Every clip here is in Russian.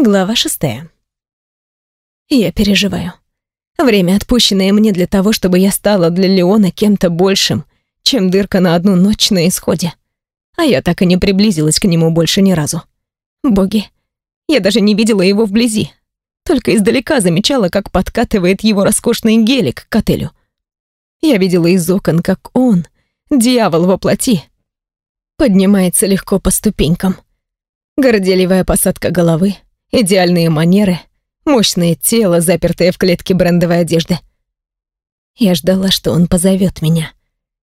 Глава шестая. Я переживаю. Время, отпущенное мне для того, чтобы я стала для Леона кем-то большим, чем дырка на одну ночь на исходе. А я так и не приблизилась к нему больше ни разу. Боги, я даже не видела его вблизи. Только издалека замечала, как подкатывает его роскошный гелик к отелю. Я видела из окон, как он, дьявол во плоти, поднимается легко по ступенькам. Горделивая посадка головы, идеальные манеры, мощное тело, запертое в клетке брендовой одежды. Я ждала, что он позовет меня.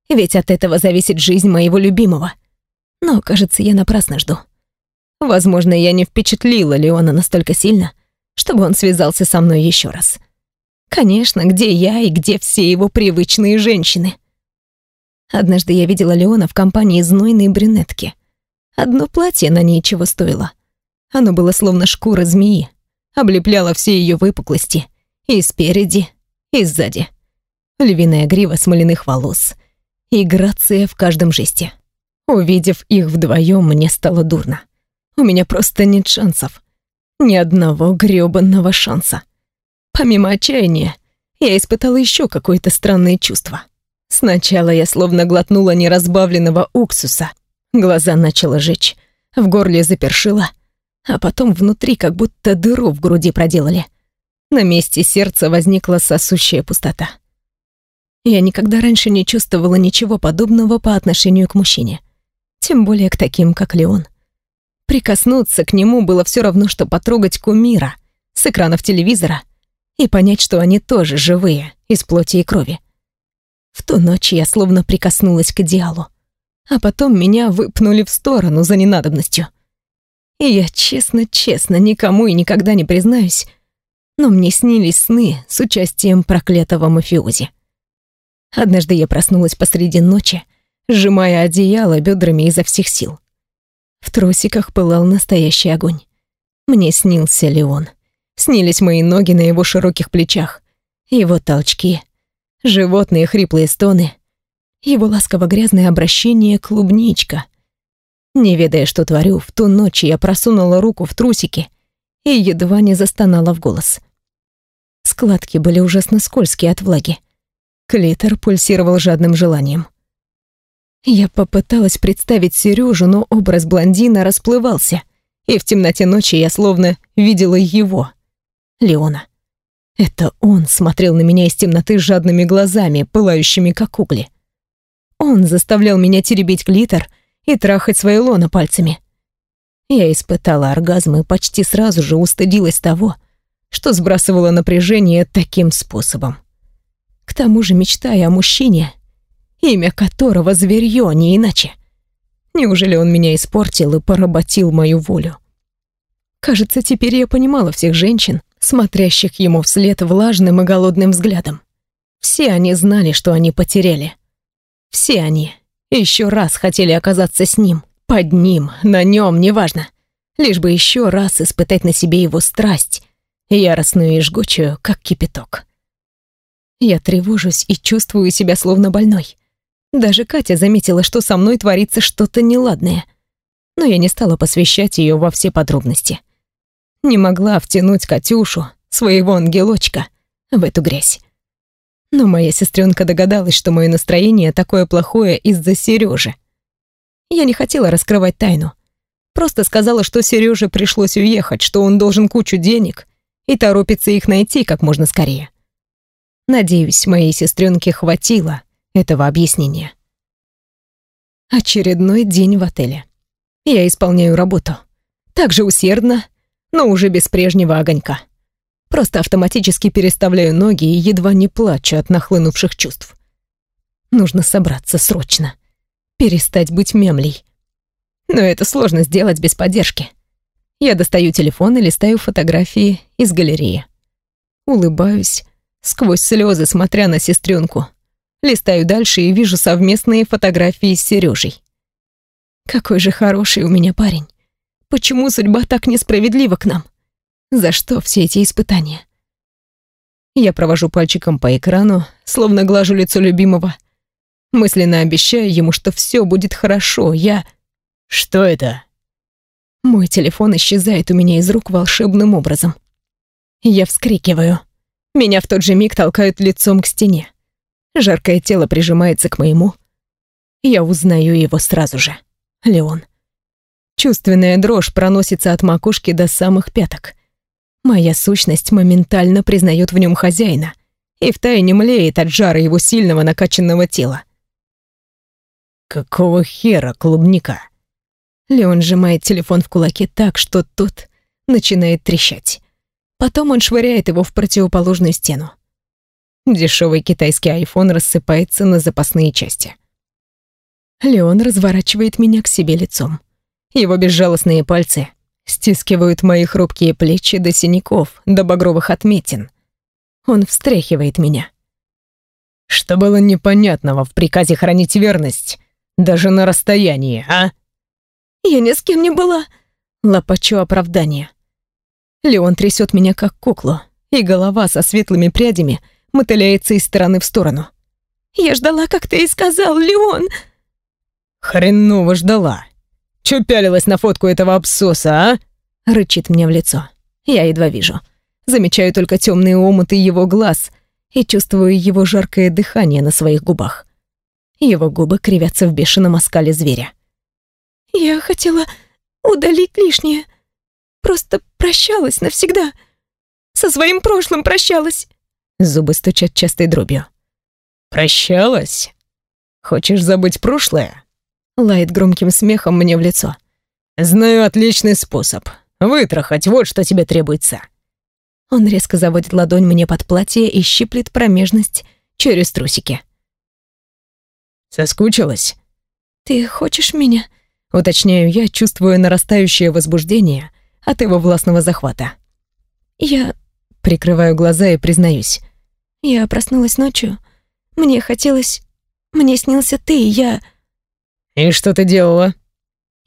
Ведь от этого зависит жизнь моего любимого. Но, кажется, я напрасно жду. Возможно, я не впечатлила Леона настолько сильно, чтобы он связался со мной еще раз. Конечно, где я и где все его привычные женщины? Однажды я видела Леона в компании знойной брюнетки. Одно платье на ней чего стоило. Оно было словно шкура змеи, облепляло все ее выпуклости и спереди, и сзади. Львиная грива смоляных волос и грация в каждом жесте. Увидев их вдвоем, мне стало дурно. У меня просто нет шансов. Ни одного грёбаного шанса. Помимо отчаяния, я испытала еще какое-то странное чувство. Сначала я словно глотнула неразбавленного уксуса. Глаза начала жечь, в горле запершило — а потом внутри как будто дыру в груди проделали. На месте сердца возникла сосущая пустота. Я никогда раньше не чувствовала ничего подобного по отношению к мужчине. Тем более к таким, как Леон. Прикоснуться к нему было все равно, что потрогать кумира с экранов телевизора и понять, что они тоже живые, из плоти и крови. В ту ночь я словно прикоснулась к идеалу. А потом меня выпнули в сторону за ненадобностью. И я честно-честно никому и никогда не признаюсь, но мне снились сны с участием проклятого мафиози. Однажды я проснулась посреди ночи, сжимая одеяло бедрами изо всех сил. В трусиках пылал настоящий огонь. Мне снился Леон. Снились мои ноги на его широких плечах, его толчки, животные хриплые стоны, его ласково-грязное обращение клубничка, не ведая, что творю, в ту ночь я просунула руку в трусики и едва не застонала в голос. Складки были ужасно скользкие от влаги. Клитор пульсировал жадным желанием. Я попыталась представить Сережу, но образ блондина расплывался, и в темноте ночи я словно видела его, Леона. Это он смотрел на меня из темноты жадными глазами, пылающими как угли. Он заставлял меня теребить клитор — и трахать свои лоно пальцами. Я испытала оргазм и почти сразу же устыдилась того, что сбрасывала напряжение таким способом. К тому же мечтая о мужчине, имя которого зверье, не иначе. Неужели он меня испортил и поработил мою волю? Кажется, теперь я понимала всех женщин, смотрящих ему вслед влажным и голодным взглядом. Все они знали, что они потеряли. Все они еще раз хотели оказаться с ним, под ним, на нем, неважно. Лишь бы еще раз испытать на себе его страсть, яростную и жгучую, как кипяток. Я тревожусь и чувствую себя словно больной. Даже Катя заметила, что со мной творится что-то неладное. Но я не стала посвящать ее во все подробности. Не могла втянуть Катюшу, своего ангелочка, в эту грязь. Но моя сестренка догадалась, что мое настроение такое плохое из-за Сережи. Я не хотела раскрывать тайну. Просто сказала, что Сереже пришлось уехать, что он должен кучу денег и торопится их найти как можно скорее. Надеюсь, моей сестренке хватило этого объяснения. Очередной день в отеле. Я исполняю работу. Так же усердно, но уже без прежнего огонька. Просто автоматически переставляю ноги и едва не плачу от нахлынувших чувств. Нужно собраться срочно. Перестать быть мемлей. Но это сложно сделать без поддержки. Я достаю телефон и листаю фотографии из галереи. Улыбаюсь, сквозь слезы смотря на сестренку. Листаю дальше и вижу совместные фотографии с Сережей. Какой же хороший у меня парень. Почему судьба так несправедлива к нам? За что все эти испытания? Я провожу пальчиком по экрану, словно глажу лицо любимого. Мысленно обещаю ему, что все будет хорошо. Я... Что это? Мой телефон исчезает у меня из рук волшебным образом. Я вскрикиваю. Меня в тот же миг толкают лицом к стене. Жаркое тело прижимается к моему. Я узнаю его сразу же. Леон. Чувственная дрожь проносится от макушки до самых пяток. Моя сущность моментально признает в нем хозяина и втайне млеет от жара его сильного накачанного тела. «Какого хера, клубника?» Леон сжимает телефон в кулаке так, что тот начинает трещать. Потом он швыряет его в противоположную стену. Дешевый китайский айфон рассыпается на запасные части. Леон разворачивает меня к себе лицом. Его безжалостные пальцы стискивают мои хрупкие плечи до синяков, до багровых отметин. Он встряхивает меня. Что было непонятного в приказе хранить верность, даже на расстоянии, а? Я ни с кем не была. Лопачу оправдание. Леон трясет меня как куклу, и голова со светлыми прядями мотыляется из стороны в сторону. Я ждала, как ты и сказал, Леон. Хреново ждала. Чё пялилась на фотку этого абсоса, а? Рычит мне в лицо. Я едва вижу. Замечаю только темные омуты его глаз и чувствую его жаркое дыхание на своих губах. Его губы кривятся в бешеном оскале зверя. Я хотела удалить лишнее. Просто прощалась навсегда. Со своим прошлым прощалась. Зубы стучат частой дробью. Прощалась? Хочешь забыть прошлое? Лает громким смехом мне в лицо. Знаю отличный способ. Вытрахать, вот что тебе требуется. Он резко заводит ладонь мне под платье и щиплет промежность через трусики. Соскучилась? Ты хочешь меня? Уточняю я, чувствуя нарастающее возбуждение от его властного захвата. Я прикрываю глаза и признаюсь. Я проснулась ночью. Мне хотелось... Мне снился ты, и я... «И что ты делала?»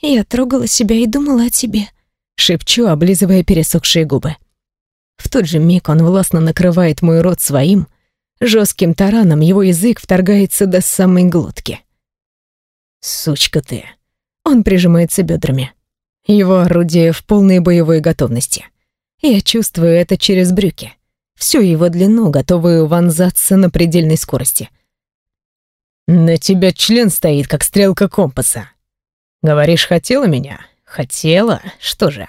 Я трогала себя и думала о тебе. Шепчу, облизывая пересохшие губы. В тот же миг он властно накрывает мой рот своим. Жестким тараном его язык вторгается до самой глотки. «Сучка ты!» Он прижимается бедрами. Его орудие в полной боевой готовности. Я чувствую это через брюки. Всю его длину, готовую вонзаться на предельной скорости. «На тебя член стоит, как стрелка компаса. Говоришь, хотела меня? Хотела? Что же?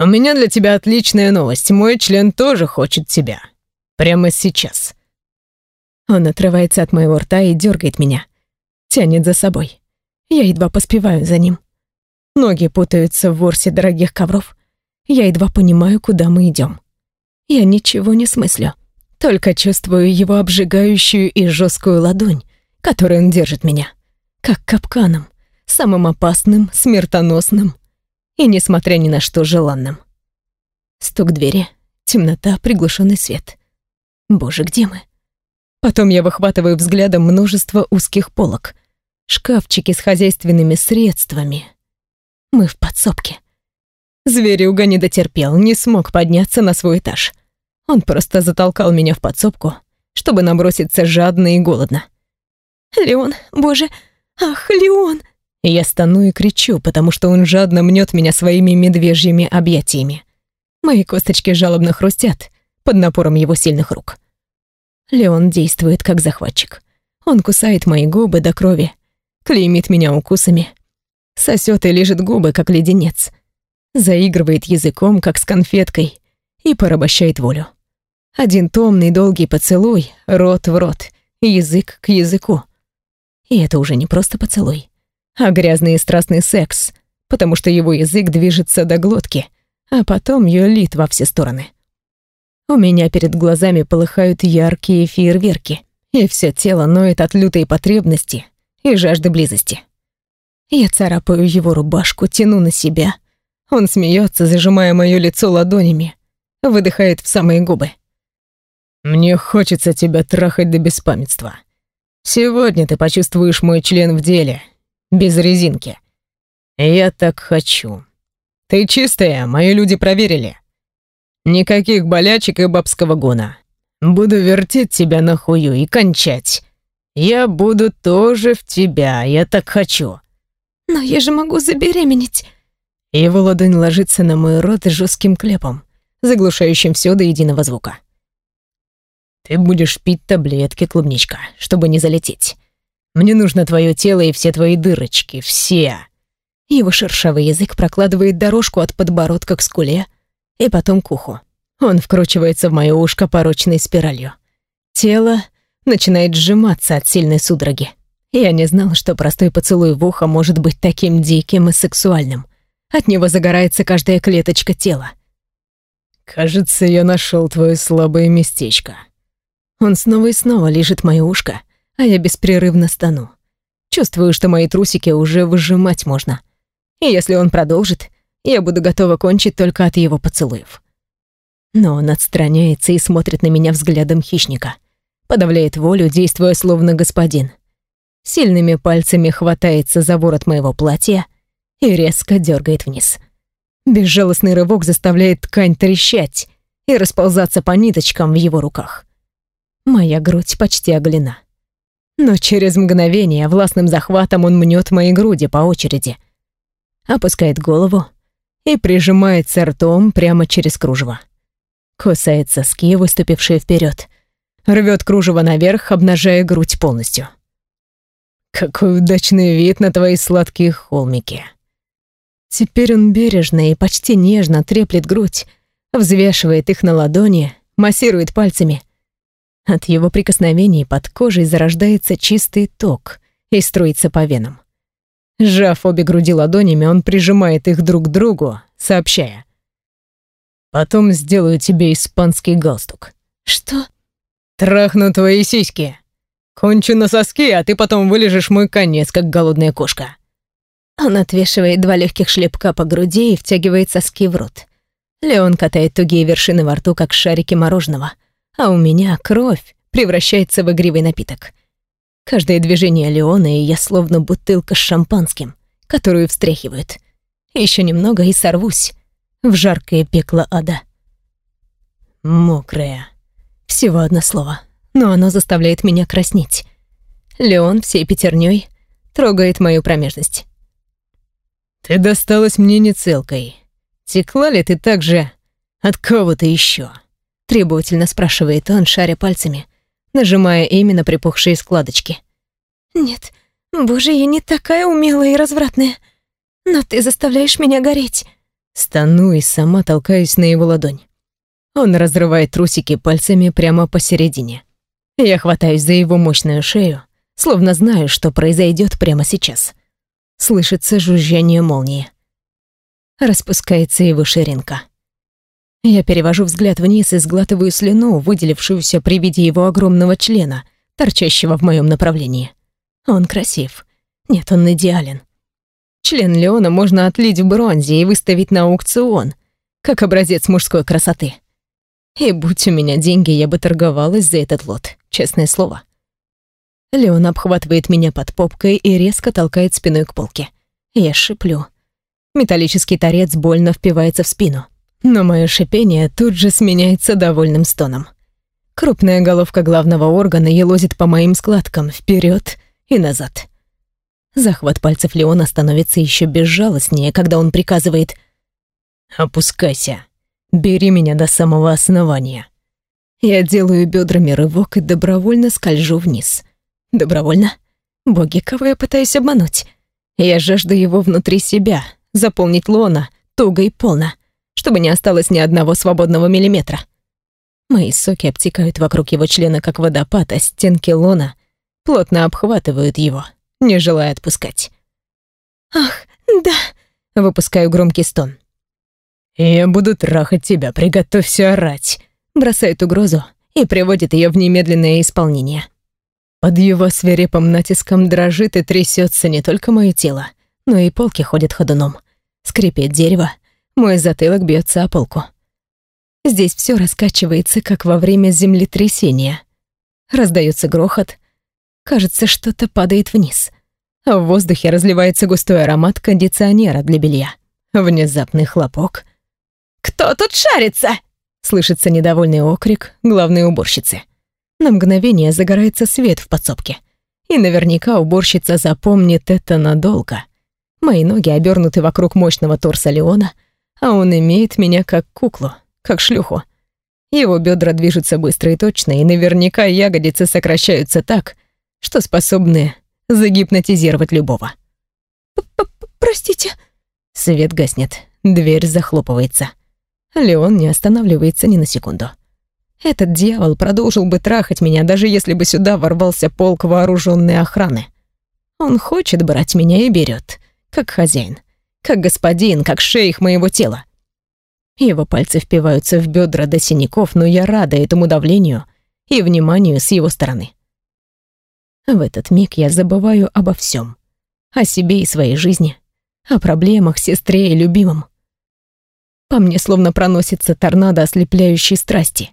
У меня для тебя отличная новость. Мой член тоже хочет тебя. Прямо сейчас». Он отрывается от моего рта и дергает меня. Тянет за собой. Я едва поспеваю за ним. Ноги путаются в ворсе дорогих ковров. Я едва понимаю, куда мы идем. Я ничего не смыслю, только чувствую его обжигающую и жесткую ладонь, которой он держит меня, как капканом, самым опасным, смертоносным и, несмотря ни на что, желанным. Стук двери, темнота, приглушенный свет. Боже, где мы? Потом я выхватываю взглядом множество узких полок — шкафчики с хозяйственными средствами. Мы в подсобке. Зверюга не дотерпел, не смог подняться на свой этаж. Он просто затолкал меня в подсобку, чтобы наброситься жадно и голодно. «Леон, боже, ах, Леон!» Я стану и кричу, потому что он жадно мнет меня своими медвежьими объятиями. Мои косточки жалобно хрустят под напором его сильных рук. Леон действует как захватчик. Он кусает мои губы до крови, клеймит меня укусами, сосет и лежит губы, как леденец, заигрывает языком, как с конфеткой, и порабощает волю. Один томный долгий поцелуй, рот в рот, язык к языку. И это уже не просто поцелуй, а грязный и страстный секс, потому что его язык движется до глотки, а потом юлит во все стороны. У меня перед глазами полыхают яркие фейерверки, и все тело ноет от лютой потребности и жажды близости. Я царапаю его рубашку, тяну на себя. Он смеется, зажимая мое лицо ладонями, выдыхает в самые губы. «Мне хочется тебя трахать до беспамятства. Сегодня ты почувствуешь мой член в деле, без резинки. Я так хочу. Ты чистая, мои люди проверили. Никаких болячек и бабского гона. Буду вертеть тебя на хую и кончать. Я буду тоже в тебя, я так хочу. Но я же могу забеременеть. Его ладонь ложится на мой рот жестким клепом, заглушающим все до единого звука. Ты будешь пить таблетки, клубничка, чтобы не залететь. Мне нужно твое тело и все твои дырочки, все. Его шершавый язык прокладывает дорожку от подбородка к скуле и потом к уху. Он вкручивается в моё ушко порочной спиралью. Тело начинает сжиматься от сильной судороги. Я не знала, что простой поцелуй в ухо может быть таким диким и сексуальным. От него загорается каждая клеточка тела. «Кажется, я нашел твое слабое местечко». Он снова и снова лежит моё ушко, а я беспрерывно стану. Чувствую, что мои трусики уже выжимать можно. И если он продолжит, я буду готова кончить только от его поцелуев. Но он отстраняется и смотрит на меня взглядом хищника. Подавляет волю, действуя словно господин. Сильными пальцами хватается за ворот моего платья и резко дергает вниз. Безжалостный рывок заставляет ткань трещать и расползаться по ниточкам в его руках. Моя грудь почти оголена. Но через мгновение властным захватом он мнет мои груди по очереди — опускает голову и прижимается ртом прямо через кружево. Кусает соски, выступившие вперед, рвет кружево наверх, обнажая грудь полностью. Какой удачный вид на твои сладкие холмики. Теперь он бережно и почти нежно треплет грудь, взвешивает их на ладони, массирует пальцами. От его прикосновений под кожей зарождается чистый ток и струится по венам. Сжав обе груди ладонями, он прижимает их друг к другу, сообщая. «Потом сделаю тебе испанский галстук». «Что?» «Трахну твои сиськи. Кончу на соски, а ты потом вылежишь мой конец, как голодная кошка». Он отвешивает два легких шлепка по груди и втягивает соски в рот. Леон катает тугие вершины во рту, как шарики мороженого, а у меня кровь превращается в игривый напиток. Каждое движение Леона, и я словно бутылка с шампанским, которую встряхивают. Еще немного и сорвусь в жаркое пекло ада. Мокрая. Всего одно слово, но оно заставляет меня краснеть. Леон всей пятерней трогает мою промежность. «Ты досталась мне не целкой. Текла ли ты так же от кого-то еще? Требовательно спрашивает он, шаря пальцами — нажимая именно припухшие складочки. «Нет, боже, я не такая умелая и развратная. Но ты заставляешь меня гореть». Стану и сама толкаюсь на его ладонь. Он разрывает трусики пальцами прямо посередине. Я хватаюсь за его мощную шею, словно знаю, что произойдет прямо сейчас. Слышится жужжание молнии. Распускается его ширинка. Я перевожу взгляд вниз и сглатываю слюну, выделившуюся при виде его огромного члена, торчащего в моем направлении. Он красив. Нет, он идеален. Член Леона можно отлить в бронзе и выставить на аукцион, как образец мужской красоты. И будь у меня деньги, я бы торговалась за этот лот, честное слово. Леон обхватывает меня под попкой и резко толкает спиной к полке. Я шиплю. Металлический торец больно впивается в спину но мое шипение тут же сменяется довольным стоном. Крупная головка главного органа елозит по моим складкам вперед и назад. Захват пальцев Леона становится еще безжалостнее, когда он приказывает «Опускайся, бери меня до самого основания». Я делаю бедрами рывок и добровольно скольжу вниз. Добровольно? Боги, кого я пытаюсь обмануть? Я жажду его внутри себя, заполнить лона туго и полно чтобы не осталось ни одного свободного миллиметра. Мои соки обтекают вокруг его члена, как водопад, а стенки лона плотно обхватывают его, не желая отпускать. «Ах, да!» — выпускаю громкий стон. «Я буду трахать тебя, приготовься орать!» Бросает угрозу и приводит ее в немедленное исполнение. Под его свирепым натиском дрожит и трясется не только мое тело, но и полки ходят ходуном. Скрипит дерево, мой затылок бьется о полку. Здесь все раскачивается, как во время землетрясения. Раздается грохот. Кажется, что-то падает вниз. А в воздухе разливается густой аромат кондиционера для белья. Внезапный хлопок. «Кто тут шарится?» Слышится недовольный окрик главной уборщицы. На мгновение загорается свет в подсобке. И наверняка уборщица запомнит это надолго. Мои ноги обернуты вокруг мощного торса Леона, а он имеет меня как куклу, как шлюху. Его бедра движутся быстро и точно, и наверняка ягодицы сокращаются так, что способны загипнотизировать любого. П -п «Простите». Свет гаснет, дверь захлопывается. Леон не останавливается ни на секунду. Этот дьявол продолжил бы трахать меня, даже если бы сюда ворвался полк вооруженной охраны. Он хочет брать меня и берет, как хозяин, как господин, как шейх моего тела. Его пальцы впиваются в бедра до синяков, но я рада этому давлению и вниманию с его стороны. В этот миг я забываю обо всем, о себе и своей жизни, о проблемах, сестре и любимом. По мне словно проносится торнадо ослепляющей страсти,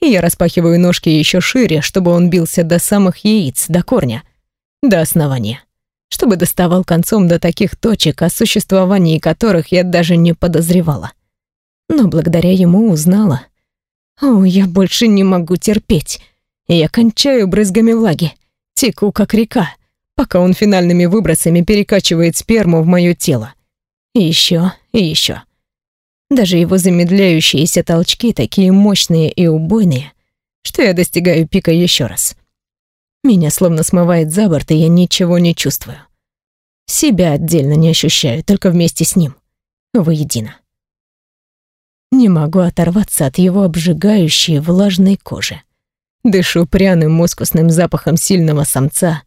и я распахиваю ножки еще шире, чтобы он бился до самых яиц, до корня, до основания, чтобы доставал концом до таких точек, о существовании которых я даже не подозревала но благодаря ему узнала. О, я больше не могу терпеть. Я кончаю брызгами влаги, теку как река, пока он финальными выбросами перекачивает сперму в мое тело. И еще, и еще. Даже его замедляющиеся толчки такие мощные и убойные, что я достигаю пика еще раз. Меня словно смывает за борт, и я ничего не чувствую. Себя отдельно не ощущаю, только вместе с ним. Воедино. Не могу оторваться от его обжигающей влажной кожи. Дышу пряным мускусным запахом сильного самца,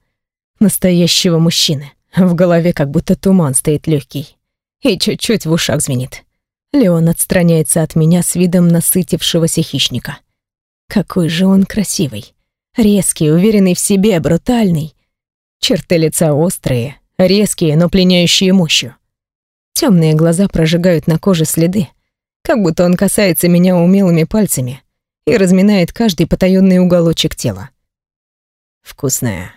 настоящего мужчины. В голове как будто туман стоит легкий. И чуть-чуть в ушах звенит. Леон отстраняется от меня с видом насытившегося хищника. Какой же он красивый. Резкий, уверенный в себе, брутальный. Черты лица острые, резкие, но пленяющие мощью. Темные глаза прожигают на коже следы, как будто он касается меня умелыми пальцами и разминает каждый потаённый уголочек тела. Вкусная.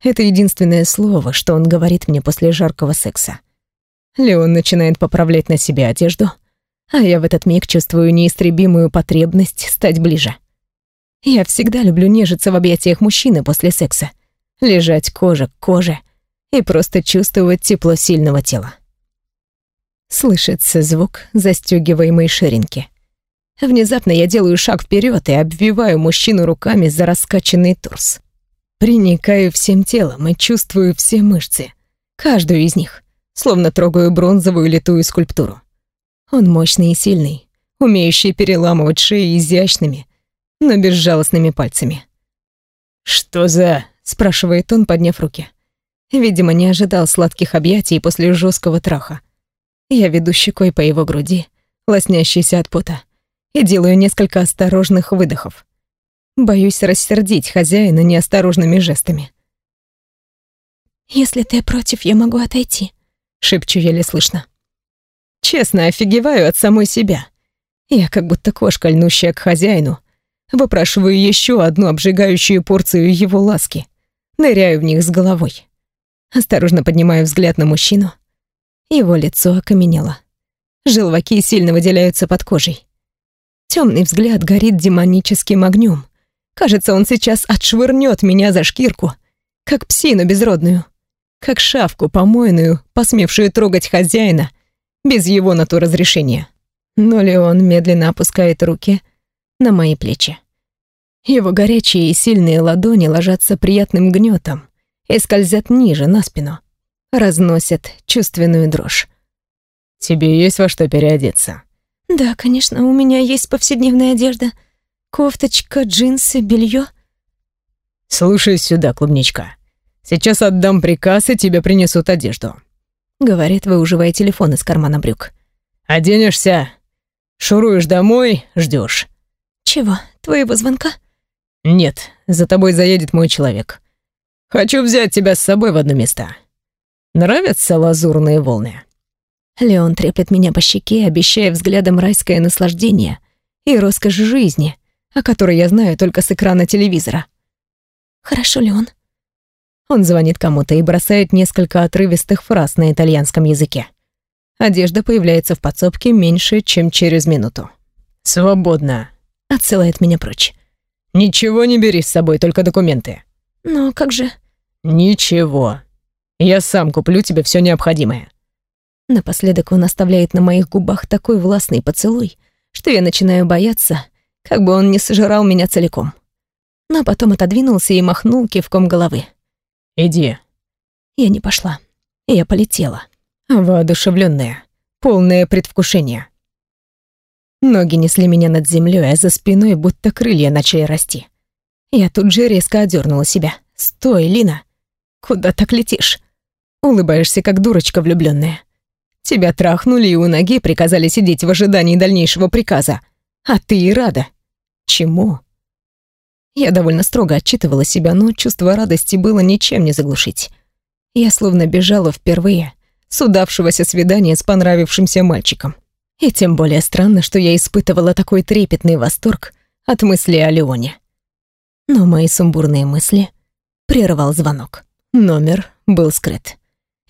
Это единственное слово, что он говорит мне после жаркого секса. Леон начинает поправлять на себе одежду, а я в этот миг чувствую неистребимую потребность стать ближе. Я всегда люблю нежиться в объятиях мужчины после секса, лежать кожа к коже и просто чувствовать тепло сильного тела. Слышится звук застегиваемой ширинки. Внезапно я делаю шаг вперед и обвиваю мужчину руками за раскачанный торс. Приникаю всем телом и чувствую все мышцы, каждую из них, словно трогаю бронзовую литую скульптуру. Он мощный и сильный, умеющий переламывать шеи изящными, но безжалостными пальцами. «Что за...» — спрашивает он, подняв руки. Видимо, не ожидал сладких объятий после жесткого траха. Я веду щекой по его груди, лоснящейся от пота, и делаю несколько осторожных выдохов. Боюсь рассердить хозяина неосторожными жестами. «Если ты против, я могу отойти», — шепчу еле слышно. Честно, офигеваю от самой себя. Я как будто кошка, льнущая к хозяину, выпрашиваю еще одну обжигающую порцию его ласки, ныряю в них с головой. Осторожно поднимаю взгляд на мужчину — его лицо окаменело. Желваки сильно выделяются под кожей. Темный взгляд горит демоническим огнем. Кажется, он сейчас отшвырнет меня за шкирку, как псину безродную, как шавку помойную, посмевшую трогать хозяина без его на то разрешения. Но Леон медленно опускает руки на мои плечи. Его горячие и сильные ладони ложатся приятным гнетом и скользят ниже, на спину разносят чувственную дрожь. «Тебе есть во что переодеться?» «Да, конечно, у меня есть повседневная одежда. Кофточка, джинсы, белье. «Слушай сюда, клубничка. Сейчас отдам приказ, и тебе принесут одежду», — говорит, выуживая телефон из кармана брюк. «Оденешься, шуруешь домой, ждешь. «Чего, твоего звонка?» «Нет, за тобой заедет мой человек. Хочу взять тебя с собой в одно место. Нравятся лазурные волны?» Леон треплет меня по щеке, обещая взглядом райское наслаждение и роскошь жизни, о которой я знаю только с экрана телевизора. «Хорошо, Леон». Он звонит кому-то и бросает несколько отрывистых фраз на итальянском языке. Одежда появляется в подсобке меньше, чем через минуту. «Свободно», — отсылает меня прочь. «Ничего не бери с собой, только документы». «Но как же...» «Ничего. Я сам куплю тебе все необходимое. Напоследок он оставляет на моих губах такой властный поцелуй, что я начинаю бояться, как бы он не сожрал меня целиком. Но потом отодвинулся и махнул кивком головы. «Иди». Я не пошла. Я полетела. Воодушевленная, полное предвкушение. Ноги несли меня над землей, а за спиной будто крылья начали расти. Я тут же резко одернула себя. «Стой, Лина! Куда так летишь?» Улыбаешься, как дурочка влюбленная. Тебя трахнули и у ноги приказали сидеть в ожидании дальнейшего приказа. А ты и рада. Чему? Я довольно строго отчитывала себя, но чувство радости было ничем не заглушить. Я словно бежала впервые с удавшегося свидания с понравившимся мальчиком. И тем более странно, что я испытывала такой трепетный восторг от мысли о Леоне. Но мои сумбурные мысли прервал звонок. Номер был скрыт.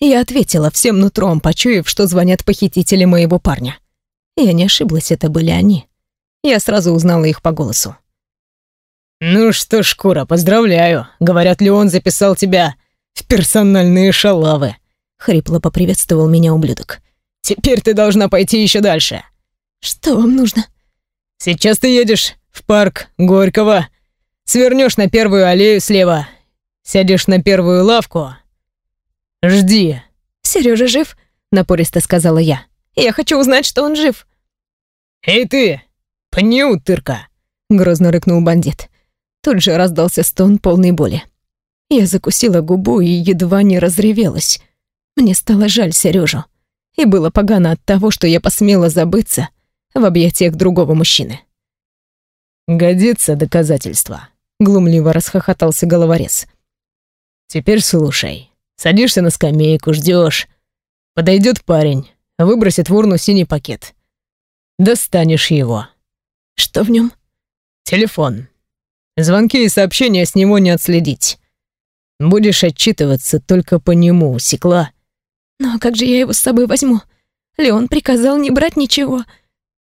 Я ответила всем нутром, почуяв, что звонят похитители моего парня. Я не ошиблась, это были они. Я сразу узнала их по голосу. «Ну что, Шкура, поздравляю. Говорят, Леон записал тебя в персональные шалавы», — хрипло поприветствовал меня ублюдок. «Теперь ты должна пойти еще дальше». «Что вам нужно?» «Сейчас ты едешь в парк Горького, свернешь на первую аллею слева, сядешь на первую лавку, Жди. Сережа жив? Напористо сказала я. Я хочу узнать, что он жив. Эй ты, пни, утырка! Грозно рыкнул бандит. Тут же раздался стон полной боли. Я закусила губу и едва не разревелась. Мне стало жаль Сережу. И было погано от того, что я посмела забыться в объятиях другого мужчины. «Годится доказательство», — глумливо расхохотался головорез. «Теперь слушай. Садишься на скамейку, ждешь. Подойдет парень, выбросит в урну синий пакет. Достанешь его. Что в нем? Телефон. Звонки и сообщения с него не отследить. Будешь отчитываться только по нему, усекла. Но как же я его с собой возьму? Леон приказал не брать ничего.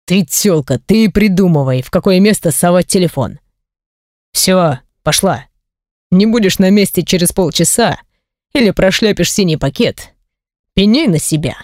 Ты, тёлка, ты придумывай, в какое место совать телефон. Все, пошла. Не будешь на месте через полчаса, или прошляпишь синий пакет, пеняй на себя.